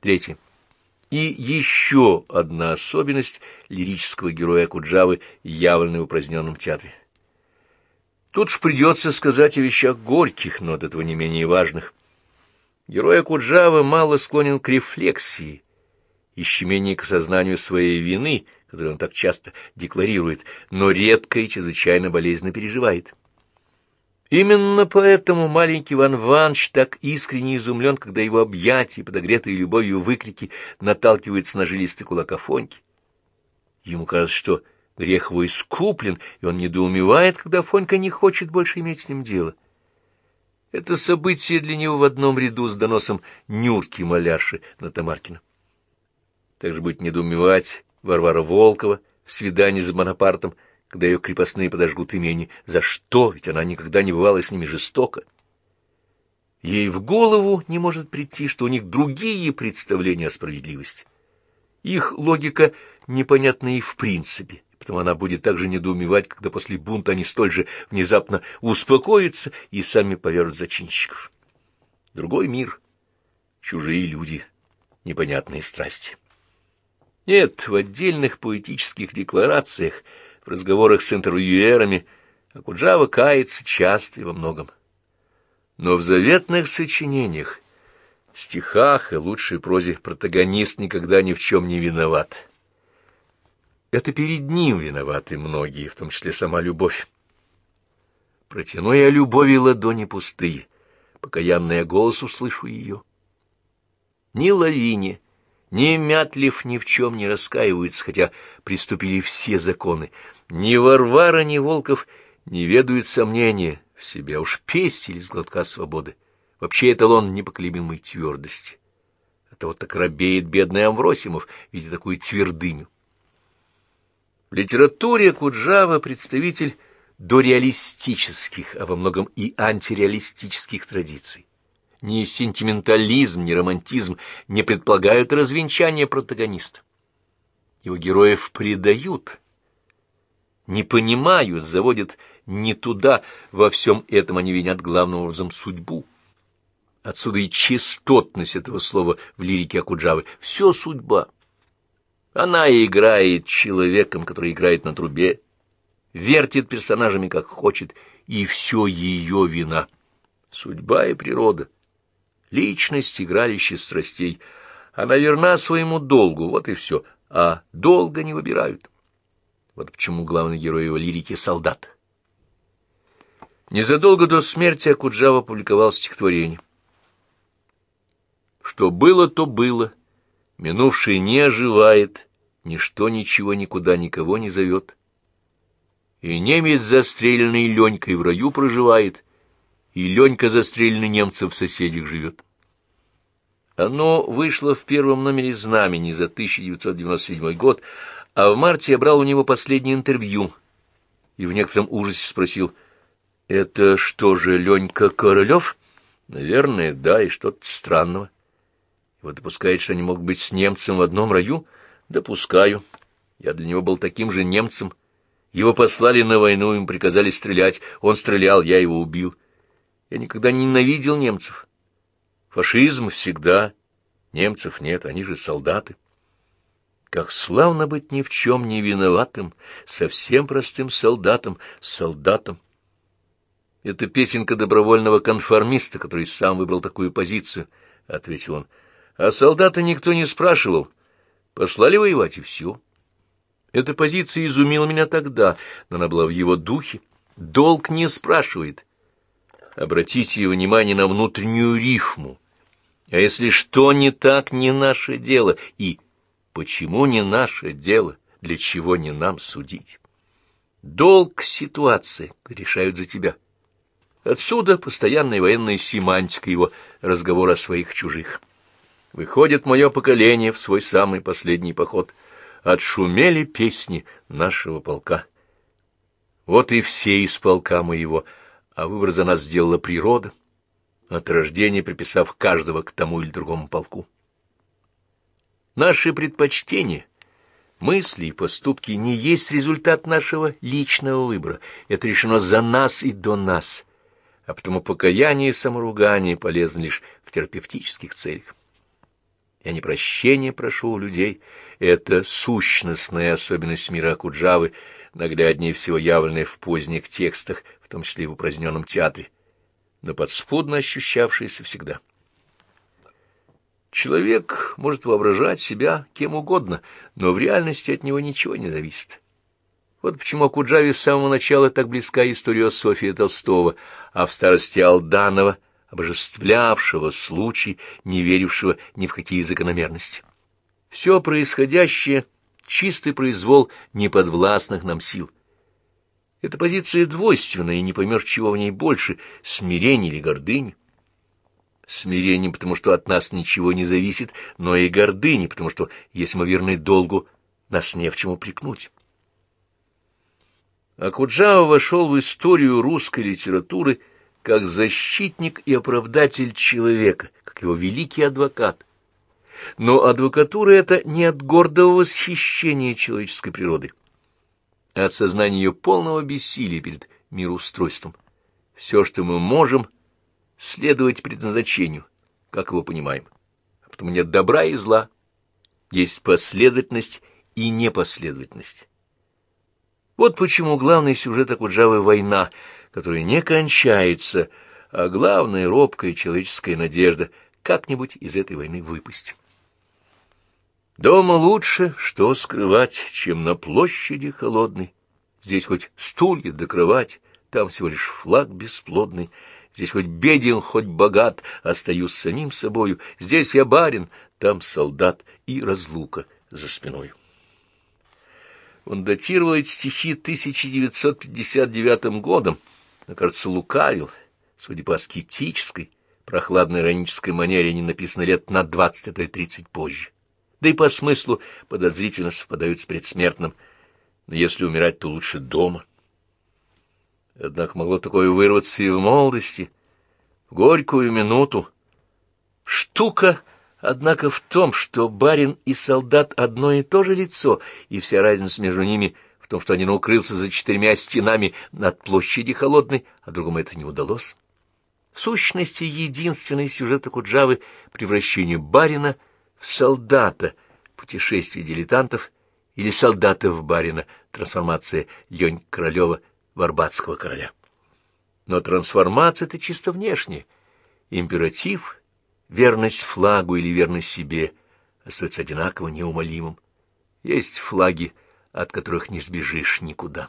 Третье. И еще одна особенность лирического героя Куджавы, явленная в упраздненном театре. Тут ж придется сказать о вещах горьких, но от этого не менее важных. Герой Акуджава мало склонен к рефлексии, ищемении к осознанию своей вины, которую он так часто декларирует, но редко и чрезвычайно болезненно переживает. Именно поэтому маленький Иван Иванович так искренне изумлен, когда его объятия, подогретые любовью выкрики, наталкиваются на жилистый кулак Афоньки. Ему кажется, что грех его искуплен, и он недоумевает, когда Афонька не хочет больше иметь с ним дело. Это событие для него в одном ряду с доносом Нюрки Малярши на Тамаркина. Также будет недоумевать Варвара Волкова в свидании с Бонапартом, когда ее крепостные подожгут имени. За что? Ведь она никогда не бывала с ними жестоко. Ей в голову не может прийти, что у них другие представления о справедливости. Их логика непонятна и в принципе, потому она будет также недоумевать, когда после бунта они столь же внезапно успокоятся и сами поверят зачинщиков. Другой мир, чужие люди, непонятные страсти. Нет, в отдельных поэтических декларациях, в разговорах с интервьюерами Акуджава кается часто и во многом. Но в заветных сочинениях, стихах и лучшей прозе протагонист никогда ни в чем не виноват. Это перед ним виноваты многие, в том числе сама любовь. Протяну я любови ладони пустые, покаянный голос услышу ее. Ни лавине, ни Мятлев ни в чем не раскаиваются, хотя приступили все законы. Ни Варвара, ни Волков не ведают сомнения в себе, уж пестили с глотка свободы. Вообще эталон непоколебимой твердости. Это вот так робеет бедный Амвросимов, видя такую твердыню. В литературе Куджава представитель дореалистических, а во многом и антиреалистических традиций. Ни сентиментализм, ни романтизм не предполагают развенчания протагониста. Его героев предают, не понимают, заводят не туда, во всем этом они винят главным образом судьбу. Отсюда и чистотность этого слова в лирике Акуджавы. Все судьба. Она играет человеком, который играет на трубе, вертит персонажами как хочет, и все ее вина. Судьба и природа личность, игралище страстей. Она верна своему долгу, вот и все, а долго не выбирают. Вот почему главный герой его лирики — солдат. Незадолго до смерти Акуджава публиковал стихотворение. Что было, то было, минувшее не оживает, ничто ничего никуда никого не зовет. И немец, застреленный Ленькой, в раю проживает, и Ленька, застреленный немцев, в соседях живет. Оно вышло в первом номере «Знамени» за 1997 год, а в марте я брал у него последнее интервью и в некотором ужасе спросил, «Это что же, Ленька Королев?» «Наверное, да, и что-то странного». «Вы допускаете, что они могут быть с немцем в одном раю?» «Допускаю. Я для него был таким же немцем. Его послали на войну, им приказали стрелять. Он стрелял, я его убил». Я никогда не ненавидел немцев. Фашизм всегда. Немцев нет, они же солдаты. Как славно быть ни в чем не виноватым, совсем простым солдатом, солдатом. Это песенка добровольного конформиста, который сам выбрал такую позицию, — ответил он. А солдата никто не спрашивал. Послали воевать, и все. Эта позиция изумила меня тогда, но она была в его духе. Долг не спрашивает. Обратите внимание на внутреннюю рифму. А если что не так, не наше дело. И почему не наше дело? Для чего не нам судить? Долг ситуации решают за тебя. Отсюда постоянная военная семантика его разговора о своих чужих. Выходит мое поколение в свой самый последний поход. Отшумели песни нашего полка. Вот и все из полка моего — а выбор за нас сделала природа, от рождения приписав каждого к тому или другому полку. Наши предпочтения, мысли и поступки не есть результат нашего личного выбора, это решено за нас и до нас, а потому покаяние и саморугание полезны лишь в терапевтических целях. Я не прощения прошу у людей. Это сущностная особенность мира Акуджавы, нагляднее всего явленная в поздних текстах, в том числе и в упраздненном театре, но подспудно ощущавшаяся всегда. Человек может воображать себя кем угодно, но в реальности от него ничего не зависит. Вот почему Акуджаве с самого начала так близка история Софии Толстого, а в старости Алданова, обожествлявшего случай, не верившего ни в какие закономерности. Все происходящее — чистый произвол неподвластных нам сил. Эта позиция двойственная, и не поймешь, чего в ней больше — смирение или гордыни. Смирением, потому что от нас ничего не зависит, но и гордыни, потому что, если мы верны долгу, нас не в чем упрекнуть. Акуджава вошел в историю русской литературы как защитник и оправдатель человека, как его великий адвокат. Но адвокатура — это не от гордого восхищения человеческой природы, а от сознания ее полного бессилия перед мироустройством. Все, что мы можем, следовать предназначению, как его понимаем. А потому нет добра и зла, есть последовательность и непоследовательность. Вот почему главный сюжет Акуджавы — война, которая не кончается, а главная робкая человеческая надежда как-нибудь из этой войны выпасть. Дома лучше, что скрывать, чем на площади холодной. Здесь хоть стулья да кровать, там всего лишь флаг бесплодный. Здесь хоть беден, хоть богат, остаюсь самим собою. Здесь я барин, там солдат и разлука за спиной. Он датировал эти стихи 1959 годом, но, кажется, лукавил, судя по аскетической, прохладной иронической манере, они написаны лет на двадцать, а позже да и по смыслу подозрительно совпадают с предсмертным. Но если умирать, то лучше дома. Однако могло такое вырваться и в молодости, в горькую минуту. Штука, однако, в том, что барин и солдат одно и то же лицо, и вся разница между ними в том, что один укрылся за четырьмя стенами над площади холодной, а другому это не удалось. В сущности, единственный сюжет Акуджавы — превращение барина — в солдата, путешествие дилетантов, или солдата в барина, трансформация Лень Королева в арбатского короля. Но трансформация — это чисто внешняя. Императив, верность флагу или верность себе остается одинаково неумолимым. Есть флаги, от которых не сбежишь никуда.